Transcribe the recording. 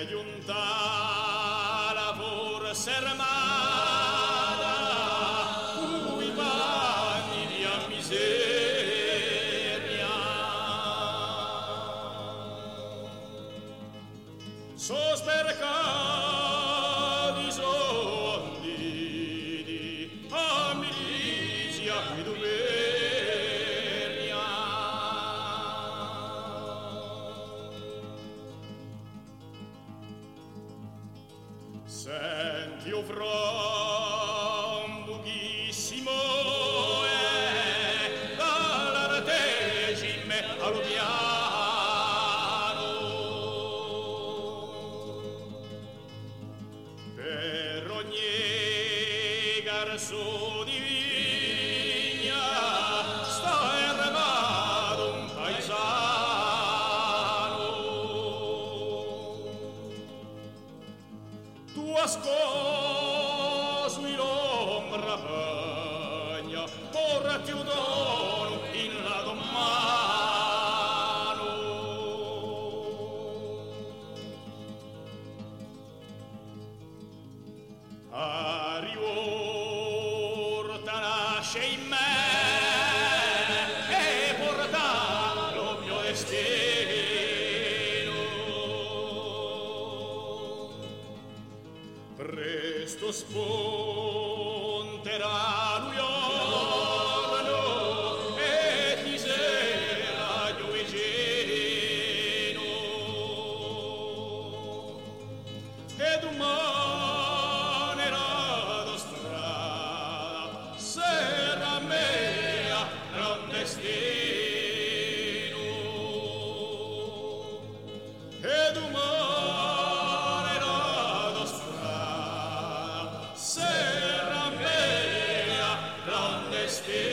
e giunta la forse armata cui panni di a miseria sos mercati sondini a Senti, o vram, e eh, dalla regime allo piano. Per ogni garso di ascosi l'ombra bagna porti un dono in la domano a presto spunterà lui giorno e ti sarà giù vicino e strada